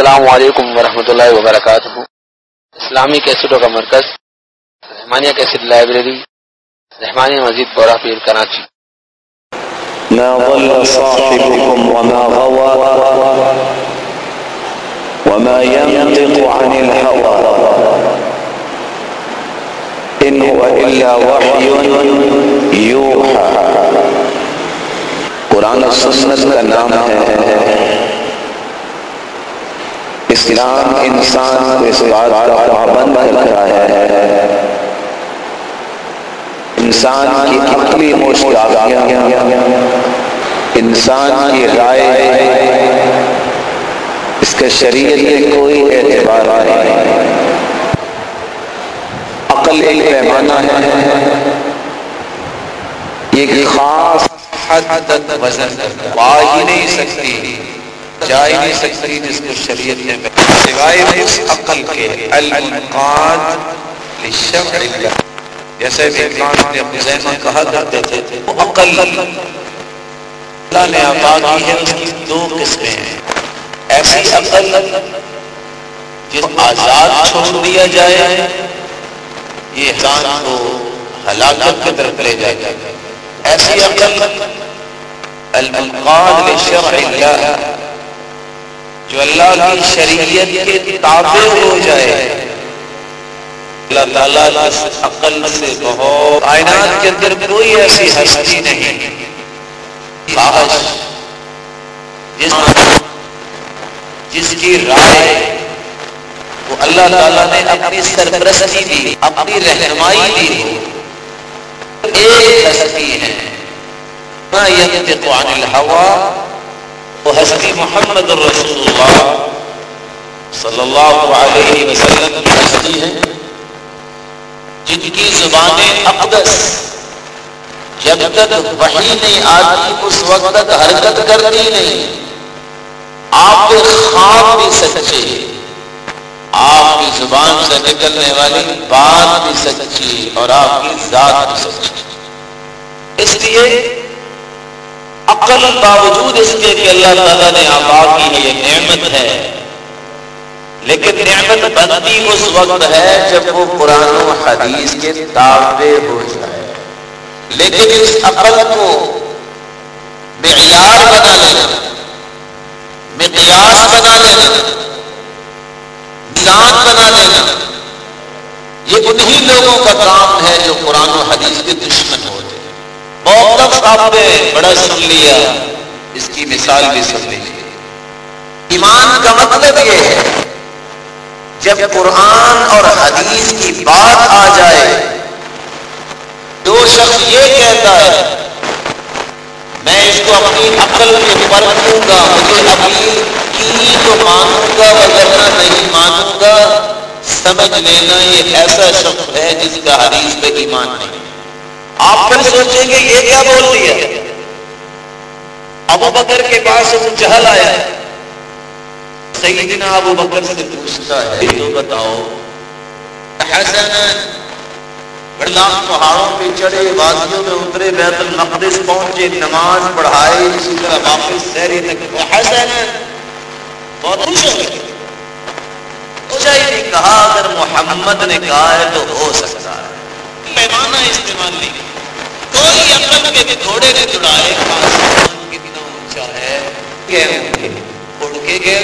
السلام علیکم ورحمۃ اللہ وبرکاتہ۔ اسلامی کیسٹوں کا مرکز، رحمانیہ کیسٹ لائبریری، رحمانیہ مسجد بورا پیر کراچی۔ ما ضل صاحبكم وما غوى وما ينطق عن الهوى إن هو إلا وحي يوحى۔ قرآن سنت کا نام ہے اسلام انسان کو اس بات کا پابند رکھا ہے۔ انسان کی عقلی مشکلات، انسان کی رائے، اس کے شریعت میں کوئی اعتبار نہیں۔ عقل ایک پیمانہ ہے۔ یہ خاص حد تک وزن پا ہی نہیں سکتی۔ جا ہی نہیں سکتی جس کو شریعت نے سوائے اس عقل کے الانقاد للشرع اللہ۔ جیسے بھی اقلام نے اپنے ذہن میں کہا کرتے تھے، وہ عقل اللہ نے عطا کی ہے، اس کی دو قسمیں ہیں۔ ایسی عقل جس آزاد چھوڑ دیا جائے، یہ انسان کو ہلاکت کی طرف لے جائے۔ ایسی عقل المنقاد لشرع اللہ۔ جو اللہ کی شریعت کے تابع ہو جائے۔ اللہ تعالیٰ اس عقل سے بہت کائنات کے اندر کوئی ایسی ہستی نہیں۔ جس جس کی رائے، وہ اللہ تعالیٰ نے اپنی سرپرستی دی اپنی رہنمائی دی ایک ہستی ہے۔ ما ينطق عن الهوى وہ ہستی محمد الرسول اللہ صلی اللہ علیہ وسلم کی ہستی ہے جن کی زبانیں اقدس، جب تک وحی نہیں آتی، اس وقت تک حرکت کرتی نہیں۔ آپ کے خواب بھی سچے آپ کی زبان سے نکلنے والی بات بھی سچی اور آپ کی ذات بھی سچی اس لیے عقل باوجود اس کے کہ اللہ تعالیٰ نے آباد کی ہے یہ نعمت ہے۔ لیکن نعمت بنتی اس وقت ہے جب وہ قرآن و حدیث کے تابع ہو جائے۔ لیکن اس عقل کو معیار بنا لینا، مقیاس بنا لینا، میزان بنا لینا، یہ انہی لوگوں کا کام ہے جو قرآن و حدیث کے دشمن ہوتے بہت صاحب نے بڑا سن لیا۔ اس کی مثال بھی سن لی۔ ایمان کا مطلب یہ ہے جب قرآن اور حدیث کی بات آ جائے جو شخص یہ کہتا ہے میں اس کو اپنی عقل کے پر رکھوں گا مجھے اپیل کی تو مانوں گا وغیرہ نہیں مانوں گا۔ سمجھ لینا یہ ایسا شخص ہے جس کا حدیث پہ ایمان نہیں آپ پھر سوچیں گے، یہ کیا بول دیا ابو بکر کے پاس ابو جہل آیا سیدنا ابو بکر سے پوچھتا ہے، تو بتاؤ، حسن پہاڑوں پہ چڑھے، وادیوں میں اترے، بیت المقدس پہنچے، نماز پڑھائے، اسی طرح واپس سہری تک۔ حسن، بہت خوش ہو گئے۔ نہیں کہا، اگر محمد نے کہا ہے تو ہو سکتا ہے۔ پیمانہ استعمال نہیں کوئی عقل کے گھوڑے نے چڑھائے آسمان کتنا اونچا ہے گئے اڑ کے گئے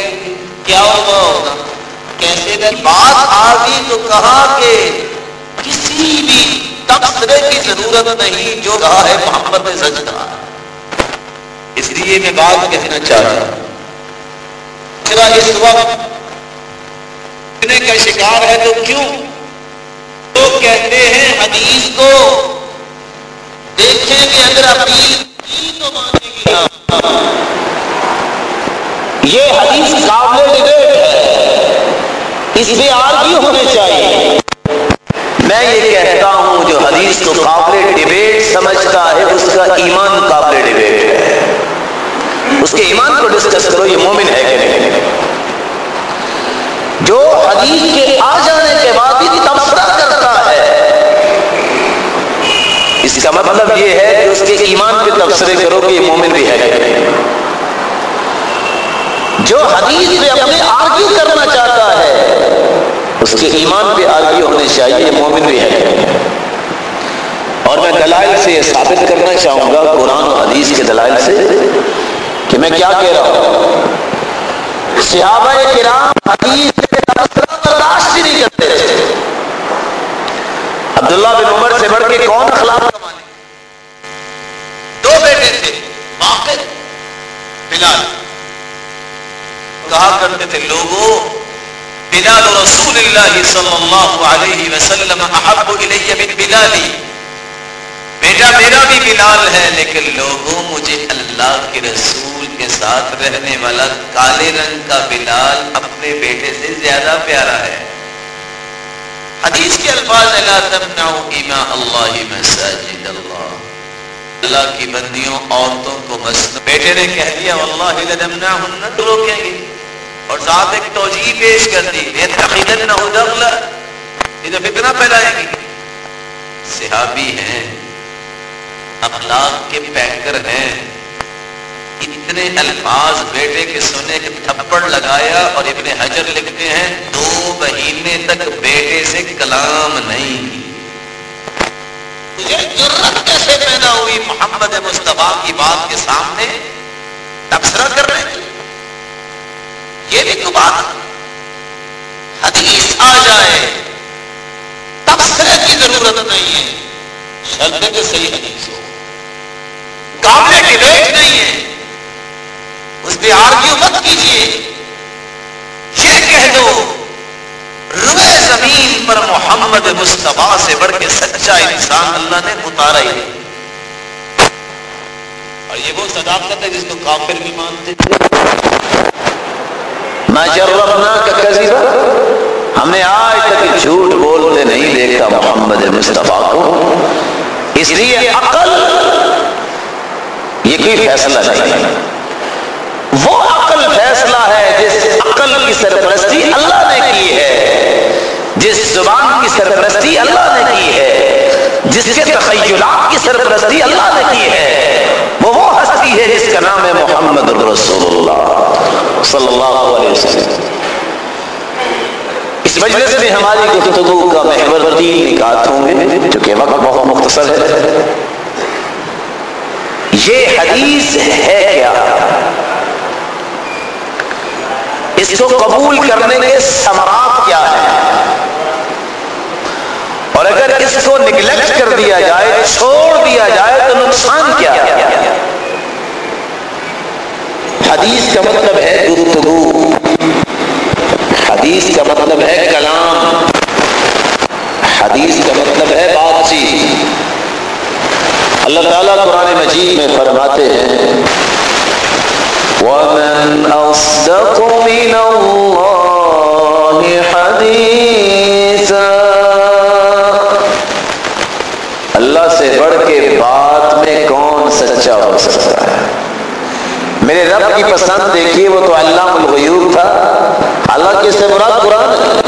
کیا ہوگا ہوگا؟ کیسے دن بات آ گئی تو کہا کہ کسی بھی تبصرے کی ضرورت نہیں جو کہا ہے محمد نے سچ کہا اس لیے میں بات کہنا چاہ رہا ہوں۔ اس وقت کا شکار ہے تو کیوں؟ لوگ کہتے ہیں حدیث کو دیکھیں گے اگر اپیل کی تو گی یہ حدیث قابل ڈبیٹ ہے۔ اس میں آرگی ہونے چاہیے۔ میں یہ کہتا ہوں جو حدیث کو قابل ڈبیٹ سمجھتا ہے، اس کا ایمان قابل ڈبیٹ ہے۔ اس کے ایمان کو ڈسکس کرو، یہ مومن ہے کہ نہیں۔ جو حدیث کے آ جانے کے بعد ہی تبصرہ کرتا ہے اس کا مطلب یہ ہے کہ اس کے ایمان پہ تبصرے کرو کہ یہ مومن بھی ہے۔ جو حدیث پہ اپنے آرگیو اس کے ایمان پہ آگے ہونے چاہیے مومن بھی ہے۔ اور میں دلائل سے یہ ثابت کرنا چاہوں گا، قرآن و حدیث کے دلائل سے، کہ میں کیا کہہ رہا ہوں۔ صحابہ کرام حدیث برداشت نہیں کرتے تھے۔ عبداللہ بن عمر سے بڑھ کے کون اخلاق دو بیٹے تھے واقع بلال۔ کہا کرتے تھے لوگوں بلال رسول اللہ صلی اللہ علیہ وسلم احب الیہ من بلالی۔ بیٹا، میرا بھی بلال ہے، لیکن لوگوں مجھے اللہ کے رسول کے ساتھ رہنے والا کالے رنگ کا بلال اپنے بیٹے سے زیادہ پیارا ہے۔ حدیث کے الفاظ اللہ مساجد اللہ۔ اللہ کی بندیوں، عورتوں کو مسجد بیٹے نے کہہ دیا، واللہ لنمنعہن روکیں گے۔ اور ساتھ ایک توجیہ پیش کر دی نہ ہو دغلا یہ تو فتنہ پھیلائیں گی۔ صحابی ہیں، اخلاق کے پیکر ہیں۔ اتنے الفاظ بیٹے کے سنے کے تھپڑ لگایا اور ابن حجر لکھتے ہیں، دو مہینے تک بیٹے سے کلام نہیں تجھے ضرورت کیسے پیدا ہوئی محمد مصطفیٰ کی بات کے سامنے؟ تبصرہ کرنے کی یہ بھی تو بات حدیث آ جائے۔ تبصرے کی ضرورت نہیں ہے۔ شرط کے صحیح حدیث ہو۔ کامنے کی نہیں ہے۔ اس پہ آرگیو مت کیجیے یہ کہہ دو، روئے زمین پر محمد مصطفیٰ سے بڑھ کے سچا انسان اللہ نے اتارا ہی اور یہ وہ صداقت ہے جس کو کافر بھی مانتے ہم نے آج تک جھوٹ بولتے نہیں دیکھا محمد مصطفیٰ کو۔ اس لیے عقل، یہ کوئی فیصلہ نہیں۔ وہ عقل فیصلہ ہے جس عقل کی سرپرستی اللہ نے کی ہے۔ جس زبان کی سرپرستی اللہ نے کی ہے۔ جس کے تخیلات کی سرپرستی اللہ نے کی ہے۔ وہ وہ ہستی ہے جس کا نام ہے محمد رسول اللہ صلی اللہ علیہ وسلم۔ اس مجلس میں ہماری گفتگو کا محور تین نکات ہوں گے، چونکہ وقت بہت مختصر ہے۔ یہ حدیث ہے کیا؟ اس کو قبول کرنے کے ثمرات کیا ہے اور اگر اس کو نگلیکٹ کر دیا جائے، چھوڑ دیا جائے، تو نقصان کیا ہے؟ حدیث کا مطلب ہے گفتگو۔ حدیث کا مطلب ہے کلام۔ حدیث کا مطلب ہے بات چیت۔ اللہ تعالیٰ قرآن مجید میں فرماتے ہیں وَمَنْ أَصْدَقُ مِنَ اللَّهِ حَدِيثًا اللہ سے بڑھ کے بات میں کون سچا ہو سکتا ہے؟ میرے رب کی پسند دیکھیے، وہ تو اللہ الغیوب تھا۔ اللہ کے سے مراد قرآن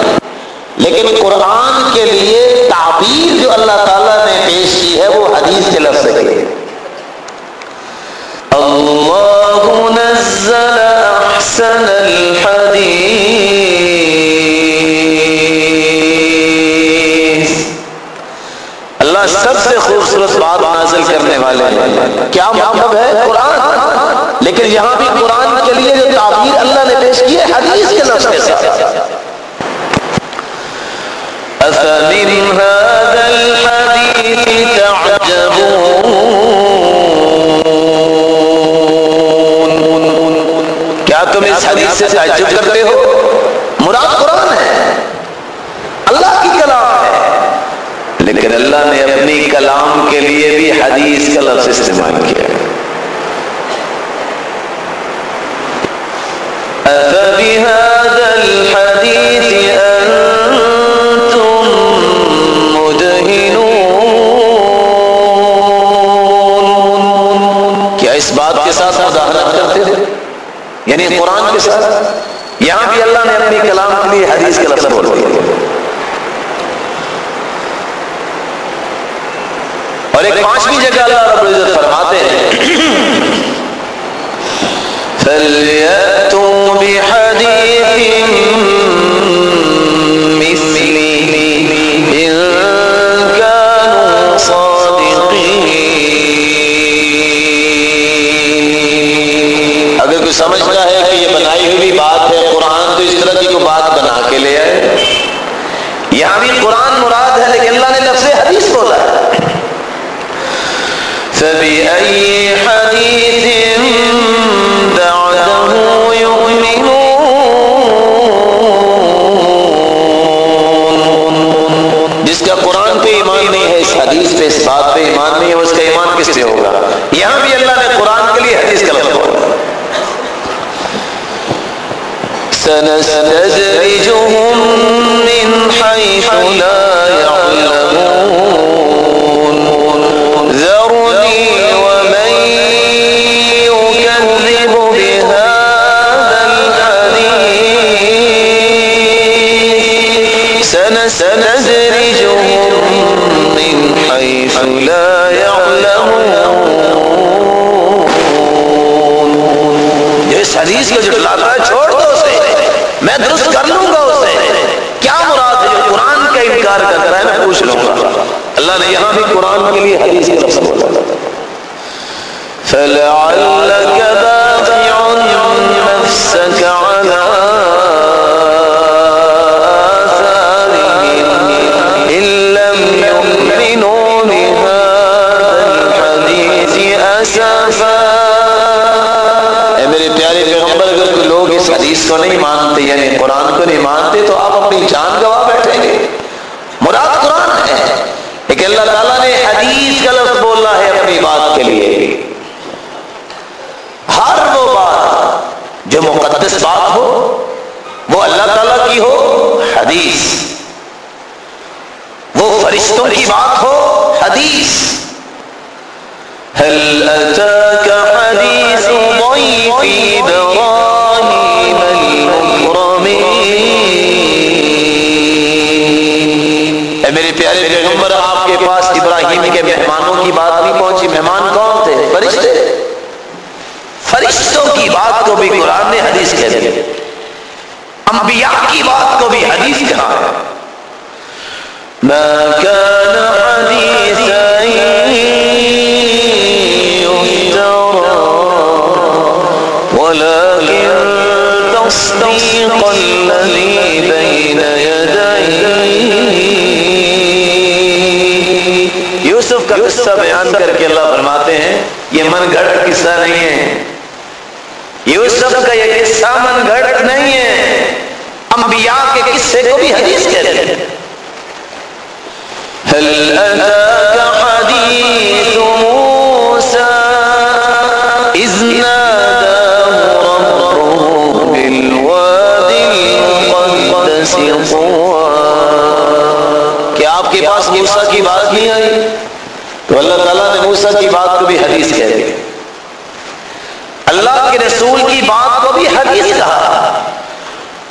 لیکن قرآن کے لیے تعبیر جو اللہ تعالیٰ نے پیش کی ہے، وہ حدیث کے لفظ ہے اللہ سب سے خوبصورت بات نازل کرنے والے ہیں۔ کیا مطلب ہے؟ قرآن۔ لیکن یہاں بھی قرآن کے لیے جو تعبیر اللہ نے پیش کی ہے، حدیث کے لفظ کے ساتھ تم اس حدیث سے تعجب کرتے ہو؟ مراد قرآن ہے۔ اللہ کی کلام ہے۔ لیکن اللہ نے اپنی کلام کے لیے بھی حدیث کا لفظ استعمال کیا۔ أفبهذا الحديث یعنی قرآن کے ساتھ یہاں بھی اللہ نے اپنی کلام کے لیے حدیث کے لفظ بول دیا اور ایک پانچویں جگہ اللہ رب العزت فرماتے ہیں۔ فَلْيَأْتُوا بِحَدِيثٍ غلطی بات بنا کے لے آئے۔ یہاں بھی قرآن مراد ہے لیکن اللہ نے لفظ حدیث بولا۔ فبأي حديث بعده جس کا قرآن پہ ایمان نہیں ہے، اس حدیث پہ، اس بات پہ ایمان نہیں ہے، اس کا ایمان کس پہ ہوگا؟ یہاں بھی اللہ نے قرآن کے لیے حدیث کا لفظ بولا۔ سنستدرجهم من حيث لا يعلمون اس حدیث کو جھٹلاتا ہے، چھوڑ دو اسے۔ میں درست کر لوں گا اسے۔ کیا مراد ہے؟ جو قرآن کا انکار کرتا ہے، میں پوچھ لوں گا۔ اللہ نے یہاں بھی قرآن کے لیے حدیث کا لفظ بولا۔ کو نہیں مانتے یعنی قرآن کو نہیں مانتے، تو آپ اپنی جان گوا بیٹھیں گے۔ مراد قرآن ہے۔ لیکن اللہ تعالیٰ نے حدیث کا لفظ بولا ہے اپنی بات کے لیے۔ ہر وہ بات جو مقدس بات ہو، وہ اللہ تعالیٰ کی ہو، حدیث۔ وہ فرشتوں کی بات ہو، حدیث۔ هل فرشتوں کی بات کو بھی قرآن نے حدیث کہہ دیا انبیاء کی بات کو بھی حدیث کہا۔ ہے ما كان حديثا ولكن تصديق الذي بين يديه۔ یوسف کا قصہ بیان کر کے اللہ فرماتے ہیں، یہ من گھڑت قصہ نہیں ہے۔ یوسف کا یہ قصہ من گھڑت نہیں ہے۔ انبیاء کے قصے کو بھی حدیث کہتے ہیں۔ هل أتاك حديث موسى إذ ناداه ربه بالواد المقدس طوى کیا آپ کے پاس موسیٰ کی بات نہیں آئی؟ تو اللہ تعالیٰ نے موسیٰ کی بات کو بھی حدیث کہہ دی کے رسول کی بات کو بھی حدیث کہا۔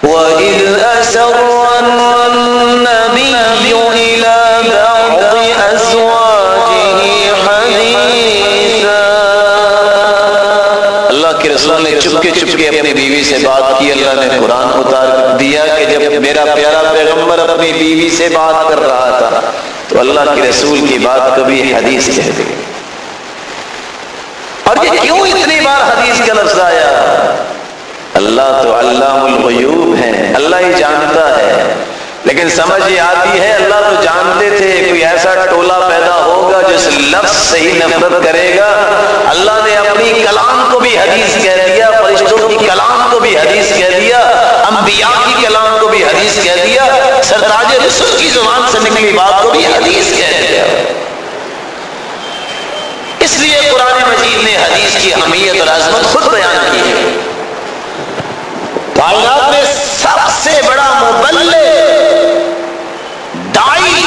وَإِذْ أَسَرَّ النَّبِيُّ إِلَى بَعْضِ أَزْوَاجِهِ حَدِيثًا۔ اللہ کے رسول نے چپکے چپکے اپنی بیوی سے بات کی۔ اللہ نے قرآن اتار دیا کہ جب میرا پیارا پیغمبر اپنی بیوی سے بات کر رہا تھا تو اللہ کے رسول کی بات کو بھی حدیث کہہ دی اور یہ کیوں اتنی بار حدیث کا لفظ آیا، اللہ تو علام الغیوب ہے اللہ ہی جانتا ہے۔ لیکن سمجھ یہ آتی ہے، اللہ تو جانتے تھے، کوئی ایسا ٹولہ پیدا ہوگا جو اس لفظ سے ہی نفرت کرے گا۔ اللہ نے اپنی کلام کو بھی حدیث کہہ دیا، فرشتوں کی کلام کو بھی حدیث کہہ دیا، انبیاء کی کلام کو بھی حدیث کہہ دیا، سرتاج رسول کی زبان سے نکلی بات کو بھی حدیث کہہ دیا۔ اس لیے قرآن مجید نے حدیث کی اہمیت اور عظمت خود بیان کی ہے۔ کائنات میں سب سے بڑا مبلغ دائی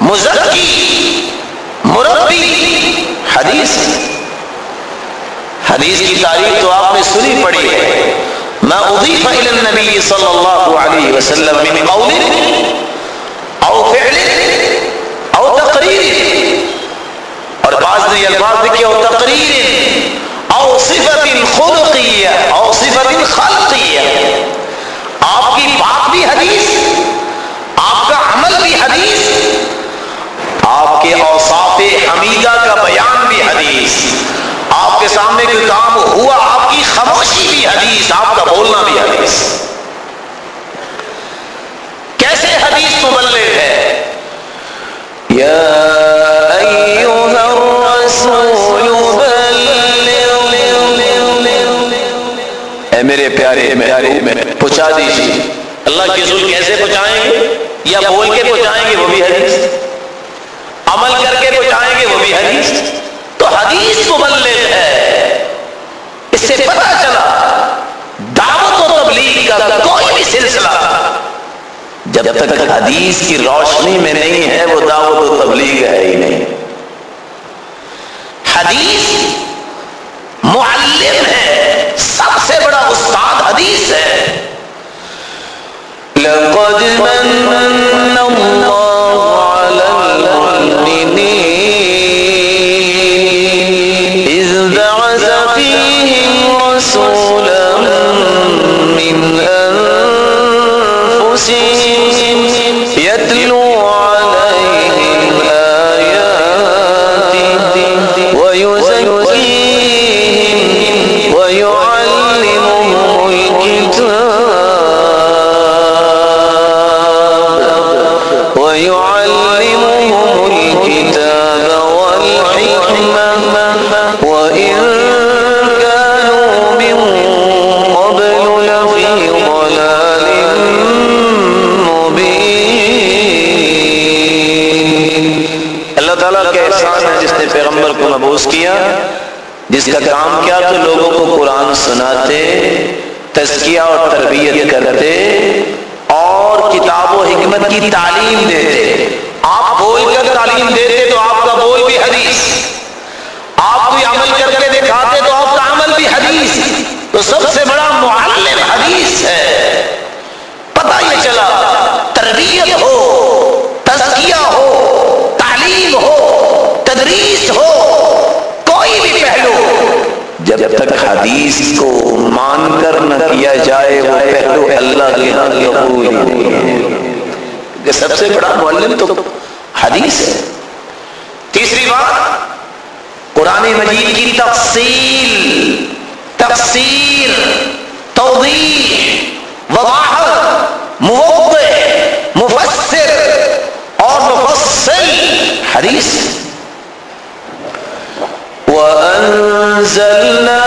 مزکی، مربی حدیث۔ حدیث کی تعریف تو آپ نے سنی پڑی ہے۔ ما اضیف الى النبی صلی اللہ علیہ وسلم من قول او فعل او تقریر۔ اور بعض نے یہ الفاظ کیا ہو تقریر او صفت خلقی او صفت خلقی آپ کی بات بھی حدیث، آپ کا عمل بھی حدیث، آپ کے اوصاف حمیدہ کا بیان بھی حدیث۔ آپ کے سامنے کوئی کام ہوا، آپ کی خاموشی بھی حدیث، آپ کا بولنا بھی حدیث۔ کیسے حدیث تو بن لے پیارے میں پہنچا دیجیے۔ اللہ کے رسول کیسے پہنچائیں گے؟ یا بول کے پہنچائیں گے وہ بھی حدیث؟ عمل کر کے پہنچائیں گے وہ بھی حدیث؟ تو حدیث مبلغ ہے اس سے پتا چلا، دعوت و تبلیغ کا کوئی بھی سلسلہ جب تک حدیث کی روشنی میں نہیں ہے، وہ دعوت و تبلیغ ہے ہی نہیں۔ حدیث معلم ہے۔ حدیث ہے۔ لقد من الله على ويعلمهم الكتاب والحكمة وإن كانوا من قبل لفي ضلال مبين. اللہ تعالیٰ کا احسان ہے جس نے پیغمبر کو مبوس کیا، جس کا کام کیا تو لوگوں کو قرآن سناتے، تزکیہ اور تربیت کرتے اور کتاب حکمت کی تعلیم دیتے آپ بول کر تعلیم دیتے تو آپ کا بول بھی حدیث۔ آپ کوئی عمل کر کے دکھاتے تو آپ کا عمل بھی حدیث۔ تو سب سے بڑا معلم حدیث ہے۔ پتہ یہ چلا، تربیت ہو، تزکیہ ہو، تعلیم ہو، تدریس ہو۔ جب تک حدیث کو مان کر نہ کیا جائے، وہ پہلو اللہ کے ہاں قبول کہ سب سے بڑا معلم تو حدیث ہے۔ تیسری بات، قرآن مجید کی تفصیل تفسیر توضیح، وضاحت موضع مفسر اور مفصل حدیث۔ وَأَنزَلْنَا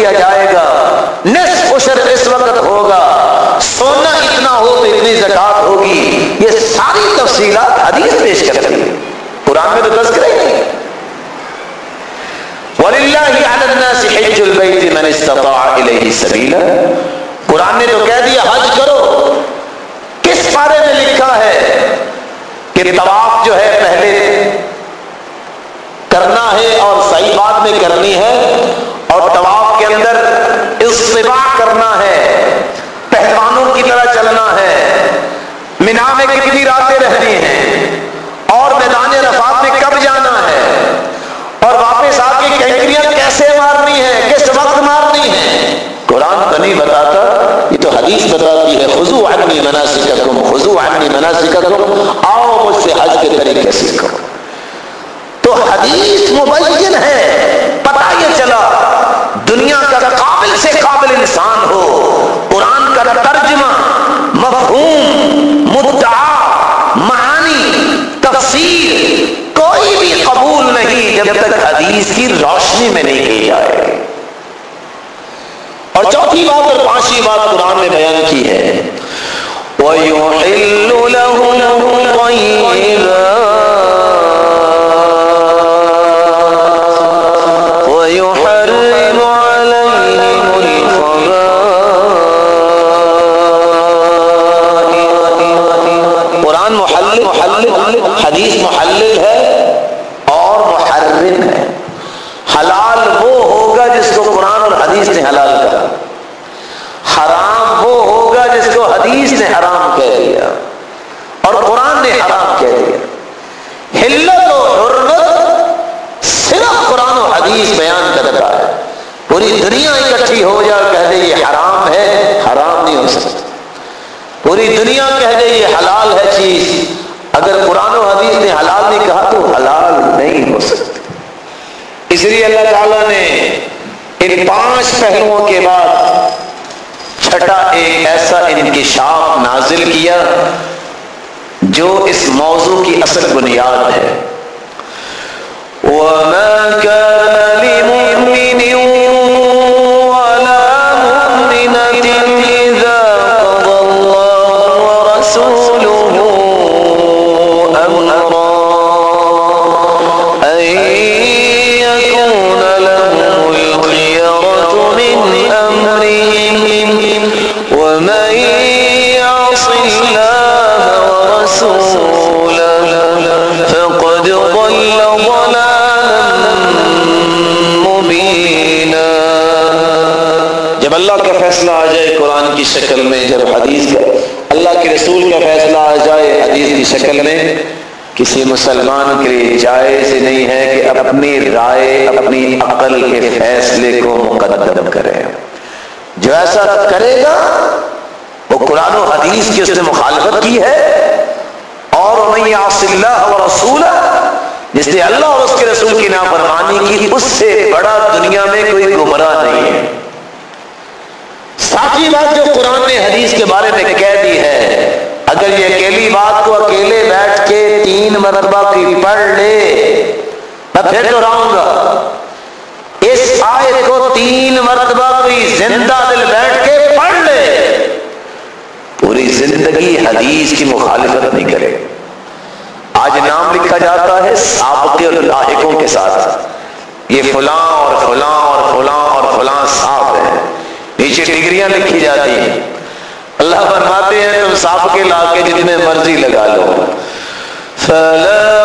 دیا جائے گا۔ نصف اشر اس وقت ہوگا۔ سونا اتنا ہو تو اتنی زکات ہوگی۔ یہ ساری تفصیلات حدیث پیش کرتی ہے قرآن میں تو تذکرہ ہی نہیں وَلِلَّهِ عَلَى النَّاسِ حِجُّ الْبَيْتِ مَنِ اسْتَطَاعَ إِلَيْهِ سَبِيلًا۔ قرآن نے تو کہہ دیا، حج کرو۔ کس بارے میں لکھا ہے کہ طواف جو ہے پہلے کرنا ہے اور صحیح بات میں کرنی ہے؟ اور طواف کے اندر استباع کرنا ہے، پہلوانوں کی طرح چلنا ہے۔ مینا میں کتنی راتیں رہنی ہیں، اور میدان رفات میں کب جانا ہے؟ اور واپس آ کے کینکریاں کیسے مارنی ہے؟ کس وقت مارنی ہے؟ قرآن تو نہیں بتاتا، یہ تو حدیث بتاتی ہے خزو عنی مناسککم خزو عنی مناسککم، آؤ مجھ سے حج کے طریقے سیکھو تو حدیث مبین ہے پتہ یہ چلا، دنیا کا قابل سے قابل انسان ہو۔ قرآن کا ترجمہ مفہوم مدعا معانی، تفسیر کوئی بھی قبول نہیں جب تک حدیث کی روشنی میں نہیں کی جائے۔ اور چوتھی بات اور پانچویں بات قرآن نے بیان کی ہے۔ وَيُحِلُّ لَهُمْ طَيِّبَاتٍ کسی مسلمان کے لیے جائز نہیں ہے کہ اپنی رائے، اپنی عقل کے فیصلے کو مقدم کرے۔ جو ایسا کرے گا، وہ قرآن و حدیث کی اس نے مخالفت کی ہے۔ اور میں اللہ و رسول جس نے اللہ اور اس کے رسول کی نافرمانی کی، اس سے بڑا دنیا میں کوئی گمراہ نہیں ہے۔ ساتھی بات جو قرآن نے حدیث کے بارے میں کہہ دی ہے اگر یہ اکیلی بات کو اکیلے بیٹھ کے تین مرتبہ کی پڑھ لے، میں پھر دہراؤں گا۔ اس آیت کو تین مرتبہ کوئی زندہ دل بیٹھ کے پڑھ لے۔ پوری زندگی حدیث کی مخالفت نہیں کرے۔ آج نام لکھا جاتا ہے سابقے اور لاحقوں کے ساتھ۔ یہ فلاں اور فلاں اور فلاں اور فلاں صاحب ہے نیچے ڈگریاں لکھی جاتی ہیں۔ اللہ فرماتے ہیں تم سابقے لا کے جتنے مرضی لگا لو۔ فلا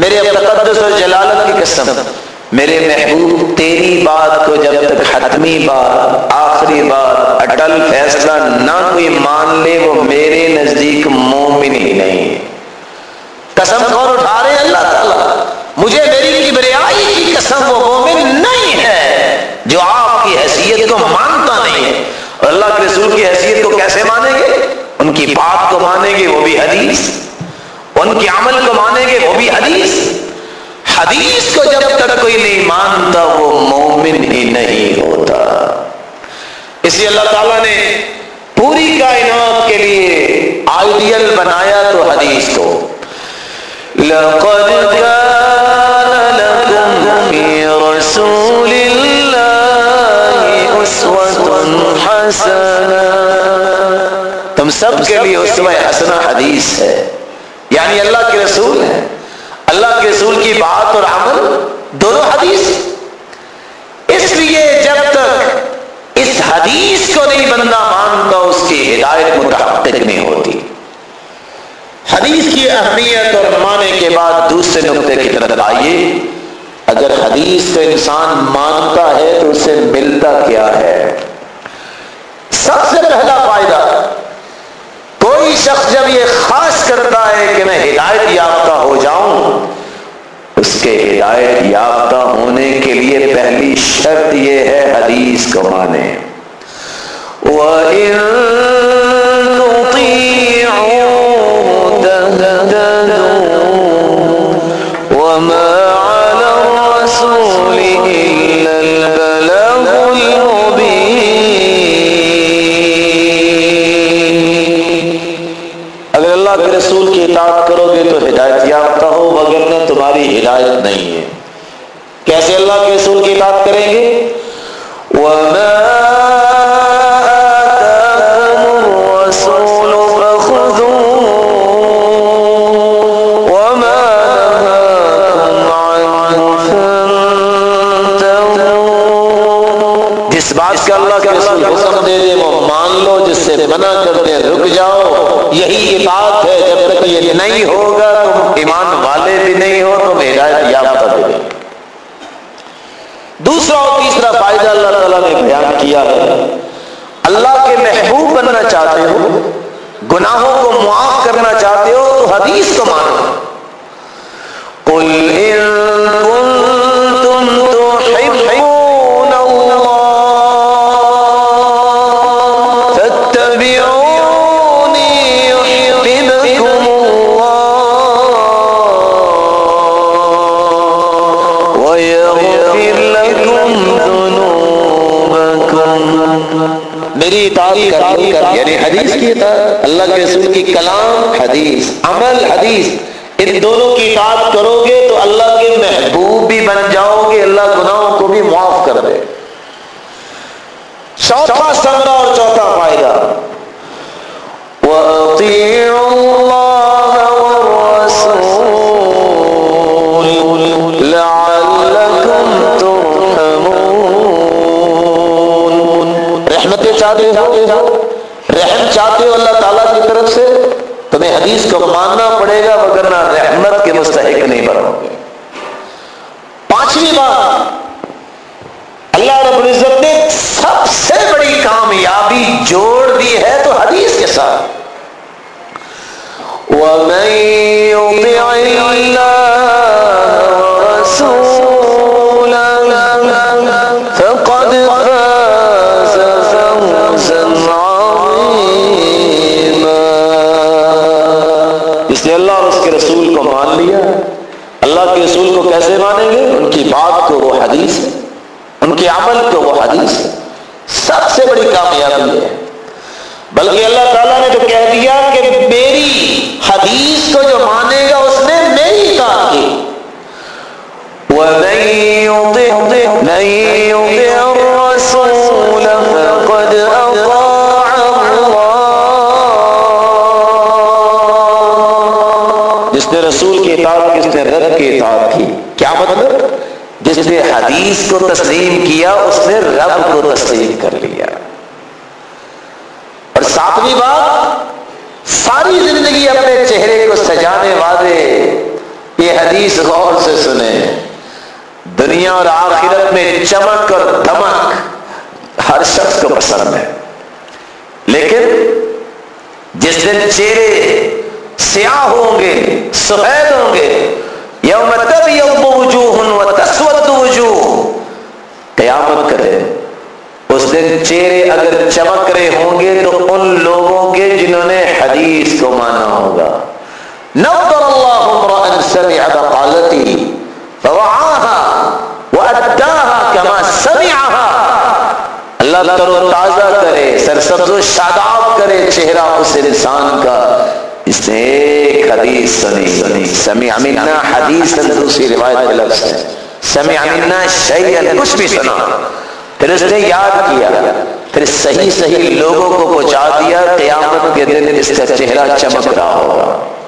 میرے تقدس اور جلالت کی قسم، میرے محبوب، تیری بات کو جب تک حتمی بات، آخری بات، اٹل فیصلہ نہ کوئی مان لے، وہ میرے نزدیک مومن ہی نہیں۔ قسم کون اٹھا رہے اللہ تعالیٰ؟ مجھے میری کبریائی کی قسم، وہ مومن نہیں ہے جو آپ کی حیثیت کو مانتا نہیں ہے۔ اور اللہ کے رسول کی حیثیت کو کیسے مانیں گے؟ ان کی بات کو مانیں گے، وہ بھی حدیث۔ ان کے عمل کو مانیں گے وہ بھی حدیث۔ حدیث کو جب تک کوئی نہیں مانتا، وہ مومن ہی نہیں ہوتا۔ اس لیے اللہ تعالیٰ نے پوری کائنات کے لیے آئیڈیل بنایا تو حدیث کو۔ لقد كان لكم في رسول الله أسوة حسنة تم سب کے لیے اسوہ حسنہ حدیث ہے۔ یعنی اللہ کے رسول ہے اللہ کے رسول کی بات اور عمل دونوں حدیث۔ اس لیے جب تک اس حدیث کو نہیں بندہ مانتا، اس کی ہدایت متحقق نہیں ہوتی۔ حدیث کی اہمیت اور مانے کے بعد دوسرے نقطے کی طرف آئیے۔ اگر حدیث کو انسان مانتا ہے تو اسے ملتا کیا ہے؟ سب سے پہلا فائدہ، کوئی شخص جب یہ خاص ہے کہ میں ہدایت یافتہ ہو جاؤں؟ اس کے ہدایت یافتہ ہونے کے لیے پہلی شرط یہ ہے حدیث کو مانے وَإِن تُطِيعُوا کیسے اللہ کے رسول کی اطاعت کریں گے؟ وَمَا چاہتے ہو، رحم چاہتے ہو اللہ تعالیٰ کی طرف سے، تمہیں حدیث کو ماننا پڑے گا وگرنہ رحمت کے مستحق نہیں بنو گے۔ حدیث غور سے سنے دنیا اور آخرت میں چمک اور دمک ہر شخص کو پسند ہے۔ لیکن جس دن چہرے سیاہ ہوں گے، سفید ہوں گے، یوم تبیض وجوہ و تسود وجوہ، قیامت کرے۔ اس دن چہرے اگر چمک رہے ہوں گے تو ان لوگوں کے جنہوں نے حدیث کو مانا ہوگا۔ نظر اللہ امرأ سمع بقالتی فوعاها وأداها كما سمعها. اللہ تر و تازہ کرے، سرسبز و شاداب کرے، چہرہ اس انسان کا۔ اس نے ایک حدیث سنی۔ سمع منا حدیث دوسری روایت میں لفظ ہے۔ سمع منا شیئا، کچھ بھی سنا۔ پھر اس نے یاد کیا۔ پھر صحیح صحیح لوگوں کو پہنچا دیا۔ قیامت کے دن اس کا چہرہ چمک رہا ہوگا۔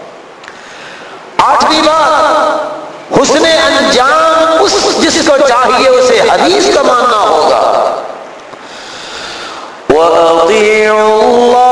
آٹھویں بات، حسن انجام اس جس کو چاہیے، اسے حدیث کا ماننا ہوگا۔ وَأَطِيعُ اللَّهِ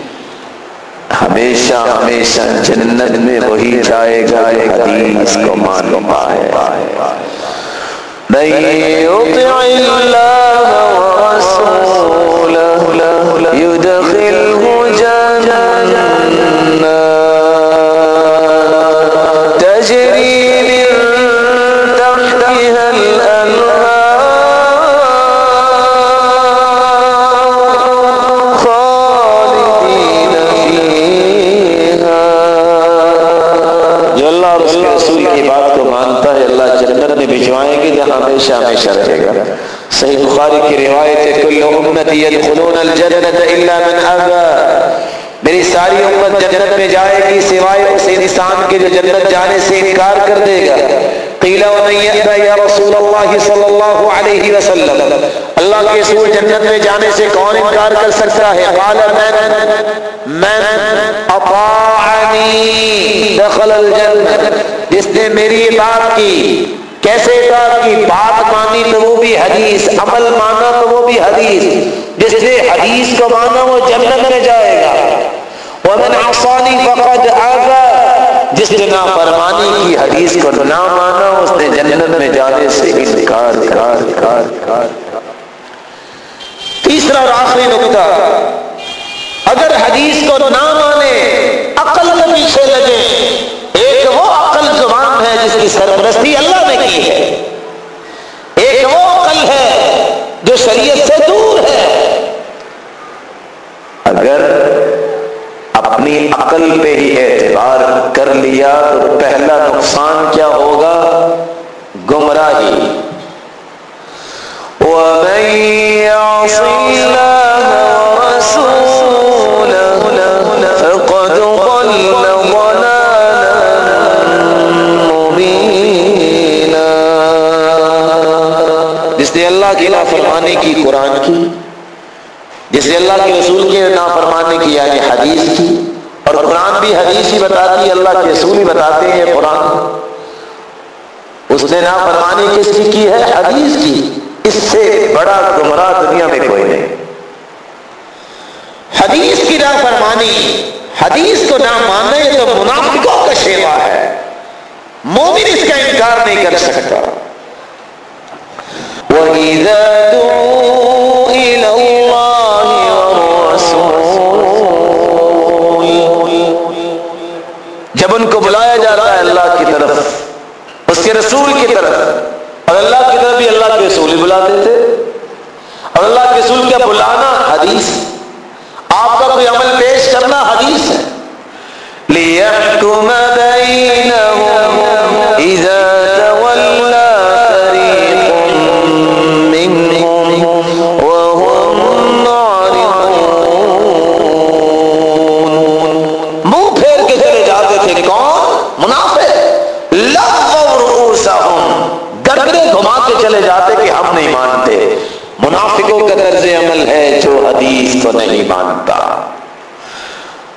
ہمیشہ ہمیشہ جنت میں وہی جائے گا حدیث کو معلوم ہے۔ نہیں ہمیشہ ہمیشہ رہے گا۔ صحیح بخاری کی روایت ہے، کل امتی يدخلون الجنت الا من ابا میری ساری امت جنت میں جائے گی سوائے اس انسان کے جو جنت جانے سے انکار کر دے گا۔ قیل ومن یأبا یا رسول اللہ صلی اللہ علیہ وسلم۔ اللہ کے رسول جنت میں جانے سے کون انکار کر سکتا ہے؟ قال، من من اطاعنی دخل الجنت۔ جس نے میری اطاعت کی کیسے اطاعت کی بات مانی تو وہ بھی حدیث، عمل مانا تو وہ بھی حدیث۔ جس نے حدیث کو مانا وہ جنت میں جائے گا۔ ومن عصانی فقد آگا جس نے نافرمانی کی حدیث کو نہ مانا، اس نے جنت میں جانے سے انکار کار کار کار تیسرا اور آخری نقطہ۔ اگر حدیث کو نہ مانے، عقل کے پیچھے لگے۔ ایک وہ عقل زبان ہے جس کی سرپرستی اللہ نے کی ہے۔ ایک وہ عقل ہے جو شریعت سے دور ہے۔ اگر اپنی عقل پہ ہی اعتبار کر لیا تو پہلا نقصان کیا ہوگا؟ گمراہی۔ وَمَن نافرمانی کی قرآن کی، جس نے اللہ کے رسول کے نافرمانی کی یعنی حدیث کی، اور قرآن بھی حدیث ہی بتاتی ہے اللہ کے رسول ہی بتاتے ہیں قرآن۔ اس نے نافرمانی کس کی کی ہے؟ حدیث کی۔ اس سے بڑا گمراہ دنیا میں کوئی نہیں۔ حدیث کی نافرمانی، حدیث کو نہ ماننا یہ تو منافقوں کا شیوا ہے۔ مومن اس کا انکار نہیں کر سکتا۔ وَإِذَا دُعُوا إِلَى اللَّهِ وَالرَّسُولِ جب ان کو بلایا جاتا ہے اللہ کی طرف، اس کے رسول کی طرف، اور اللہ کی طرف بھی اللہ کے رسول ہی بلاتے تھے۔ اور اللہ کے رسول کا بلانا حدیث؟ آپ کا کوئی عمل پیش کرنا حدیث ہے؟ لِيَحْكُمَ بَيْنَهُمْ إِذَا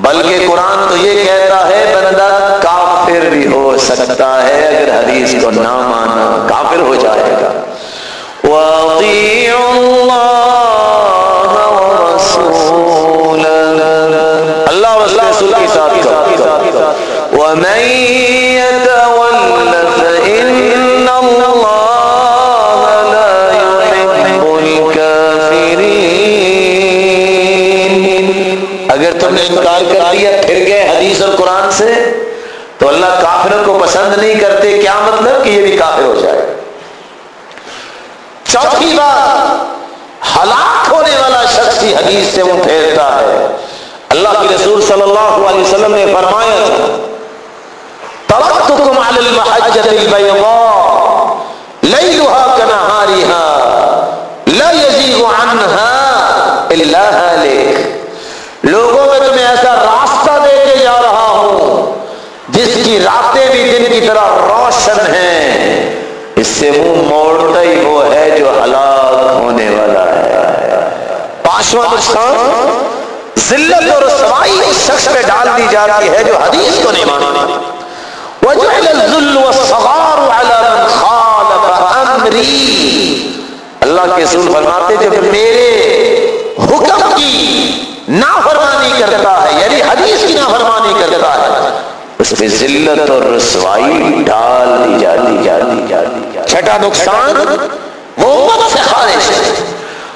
بلکہ قرآن تو یہ کہتا ہے بندہ کافر بھی ہو سکتا ہے اگر حدیث کو نہ مانا کافر ہو جائے گا۔ اللہ وسلم کے ساتھ نہیں کرتے، کیا مطلب کہ یہ بھی کافر ہو جائے؟ چوتھی بات، ہلاک ہونے والا شخص ہی حدیث سے وہ پھیرتا ہے۔ اللہ کے رسول صلی اللہ علیہ وسلم نے فرمایا ترکتکم علی المحجۃ البیضاء لیلھا طرح روشن ہیں اس سے منہ موڑتا ہی وہ ہے جو ہلاک ہونے والا ہے۔ پانچواں نقصان، ذلت اور سوائی اس شخص پہ ڈال دی جاتی ہے جو حدیث کو نہیں مانتا وجعل الذل والصغار على من خالف امری اللہ کے رسول فرماتے جب میرے حکم کی نافرمانی کرتا ہے یعنی حدیث کی نافرمانی کرتا ہے اس پہ ذلت اور رسوائی ڈال دی جاتی جاتی جاتی چھٹا نقصان وہ امت سے خارج ہے۔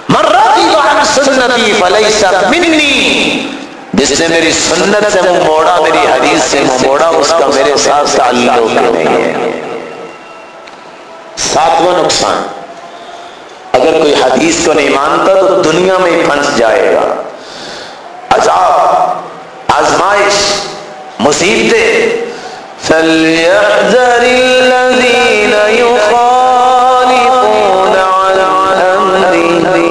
من مرتی عن سنتی فلیس منی۔ جس نے میری سنت سے منہ موڑا، میری حدیث سے منہ موڑا، اس کا میرے ساتھ تعلق نہیں ہے۔ ساتواں نقصان۔ اگر کوئی حدیث کو نہیں مانتا تو دنیا میں ہی پھنس جائے گا۔ عذاب، آزمائش مصیبتیں فَلْيَحْذَرِ الَّذِينَ يُخَالِفُونَ عَنْ أَمْرِهِ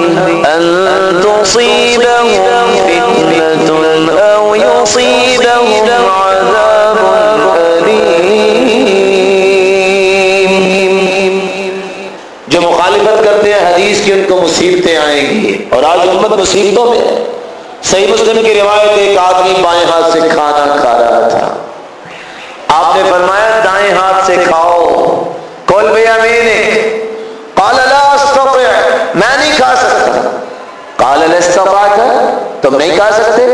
أَن تُصِيبَهُمْ فِتْنَةٌ أَوْ يُصِيبَهُمْ عَذَابٌ أَلِيمٌ۔ جو مخالفت کرتے ہیں، حدیث کی ان کو مصیبتیں آئیں گی۔ اور آج امت مصیبتوں میں ہے۔ صحیح مسلم کی روایت ایک آدمی بائیں ہاتھ سے کھانا کھا رہا تھا۔ آپ نے فرمایا دائیں ہاتھ سے کھاؤ۔ کول بھیا قال لا استطع، میں نہیں کھا سکتا۔ قال لا استطعت تم نہیں کھا سکتے۔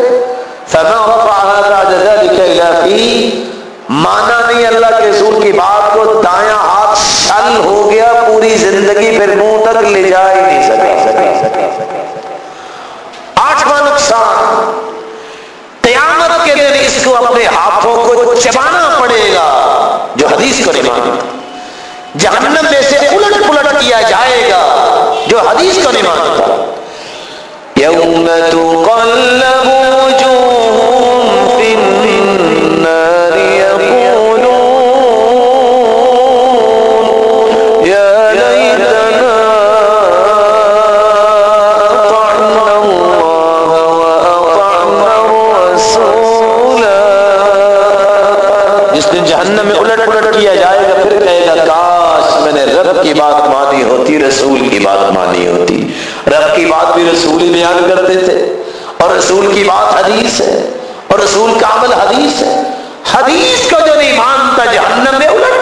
فما رفع هذا ذلك الى في مانا نہیں اللہ کے رسول کی بات کو دایاں ہاتھ شل ہو گیا، پوری زندگی پھر منہ تک لے جا ہی نہیں سکا۔ آٹھواں نقصان قیامت کے دن اس کو اپنے ہاتھوں کو چبانا پڑے گا، جو حدیث کو نہیں مانتا۔ جہنم میں سے الٹ پلٹ کیا جائے گا، جو حدیث کو نہیں مانتا۔ یوم تقلب وجوہم صحابی رسول بیان کرتے تھے اور رسول کی بات حدیث ہے اور رسول کا عمل حدیث ہے۔ حدیث کو جو نہیں مانتا جہنم میں الٹ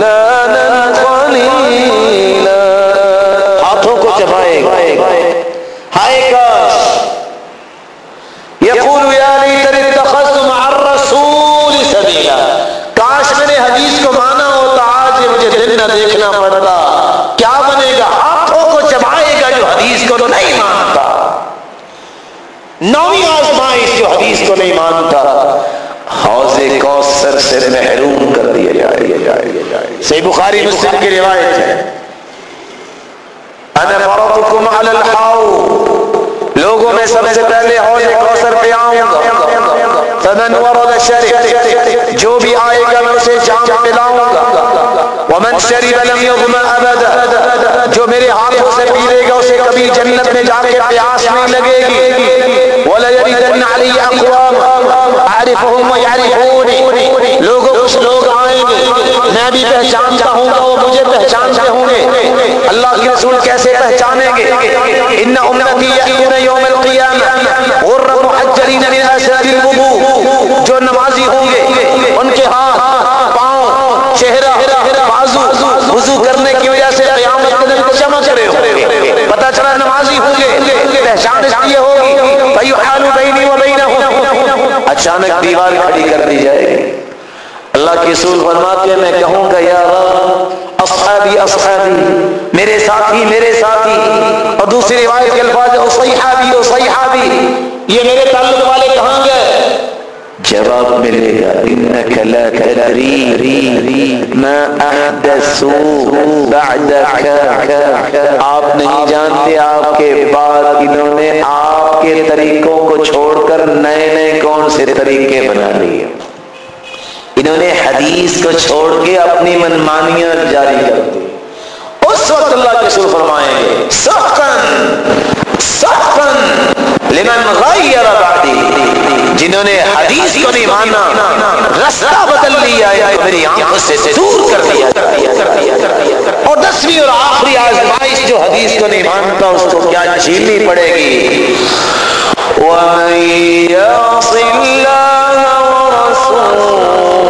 لا صحیح بخاری مسلم کی روایت ہے۔ انا علی الحوض لوگوں میں سب سے پہلے حوض کوثر پہ آؤں گا۔ فمن ورد شرب جو بھی آئے گا میں اسے جام پلاؤں گا۔ ومن شرب لم یظم ابدا جو میرے ہاتھوں سے پیلے گا اسے کبھی جنت میں جا کے پیاس نہیں لگے گی۔ وَلَيَرِدَنَّ عَلِيَّ أَقْوَامًا أَعْرِفُهُمْ وَيَعْرِفُونِ لوگ کچھ لوگ میں بھی پہچانتا ہوں گا، وہ مجھے پہچانتے ہوں گے۔ اللہ کے رسول کیسے پہچانیں گے؟ ان امتی یأتون یوم القیامہ غر محجرین من اثر الوضوء جو نمازی ہوں گے، ان کے ہاتھ، پاؤں، چہرہ، بازو، وضو کرنے کی وجہ سے قیامت کے دن چمک رہے ہوں گے۔ پتہ چلا نمازی ہوں گے، پہچان اس لیے ہوگی۔ فیحال بینی و بینہم اچانک دیوار کھڑی کر دی جائے۔ گی اللہ کے سول فرماتے ہیں، میں کہوں گا، یا رب، اصحابی اصحابی، میرے ساتھی میرے ساتھی، اور دوسری روایت کے الفاظ اصحابی اصحابی یہ میرے تعلق والے کہاں گئے؟ جواب ملے گا انك لا تدري ما احدثوا بعدك. آپ نہیں جانتے، آپ کے بعد انہوں نے آپ کے طریقوں کو چھوڑ کر نئے نئے کون سے طریقے بنا لیے؟ انہوں نے حدیث کو چھوڑ کے اپنی منمانیاں جاری کر دی۔ اس وقت اللہ کے سر فرمائیں گے سخن سخن لمن غیر بعدی جنہوں نے حدیث کو نہیں مانا، رستہ بدل لیا ہے میری آنکھوں سے دور کر دیا۔ اور دسویں اور آخری آزمائش جو حدیث کو نہیں مانتا، اس کو کیا جھیلنی پڑے گی؟ وَمَن يَعْصِ اللَّهَ وَرَسُولَهُ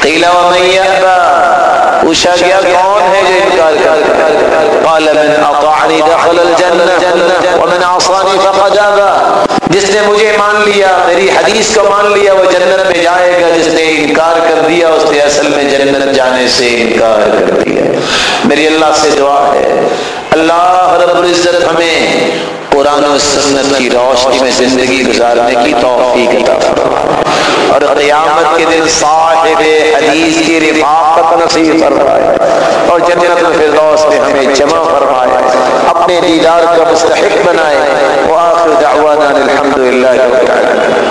قیل ومن یابا پوچھا گیا کون ہے جو انکار کر قال، من اطاعنی دخل الجنہ ومن عصانی فقد ابا جس نے مجھے مان لیا، میری حدیث کو مان لیا، وہ جنت میں جائے گا۔ جس نے انکار کر دیا، اس نے اصل میں جنت جانے سے انکار کر دیا۔ میری اللہ سے دعا ہے۔ اللہ رب العزت ہمیں قرآن و سنت کی روشنی میں زندگی گزارنے کی توفیق عطا فرمائے۔ اور قیامت کے دن صاحب حدیث کی رفاقت نصیب فرمائے۔ اور جنت الفردوس میں ہمیں جمع فرمائے۔ اپنے دیدار کا مستحق بنائے۔ وآخر دعوانا الحمدللہ رب العالمین۔